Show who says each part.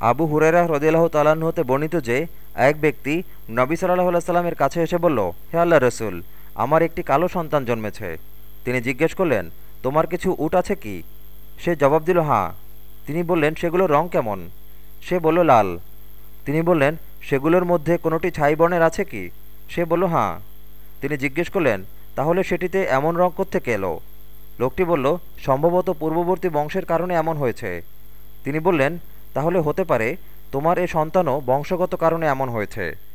Speaker 1: আবু হুরেরা হ্রদিল্লাহ তালাহ হতে বর্ণিত যে, এক ব্যক্তি নবী সাল্লাহ সাল্লামের কাছে এসে বলল, হে আল্লাহ রসুল, আমার একটি কালো সন্তান জন্মেছে। তিনি জিজ্ঞেস করলেন, তোমার কিছু উট আছে কি? সে জবাব দিল, হাঁ। তিনি বললেন সেগুলোর রং কেমন? সে বলল, লাল। তিনি বললেন, সেগুলোর মধ্যে কোনোটি ছাই বর্ণের আছে কি? সে বলল, হাঁ। তিনি জিজ্ঞেস করলেন, তাহলে সেটিতে এমন রং থেকে এলো? লোকটি বলল, সম্ভবত পূর্ববর্তী বংশের কারণে এমন হয়েছে। তিনি বললেন তাহলে হতে পারে তোমার এ সন্তানও বংশগত কারণে এমন হয়েছে।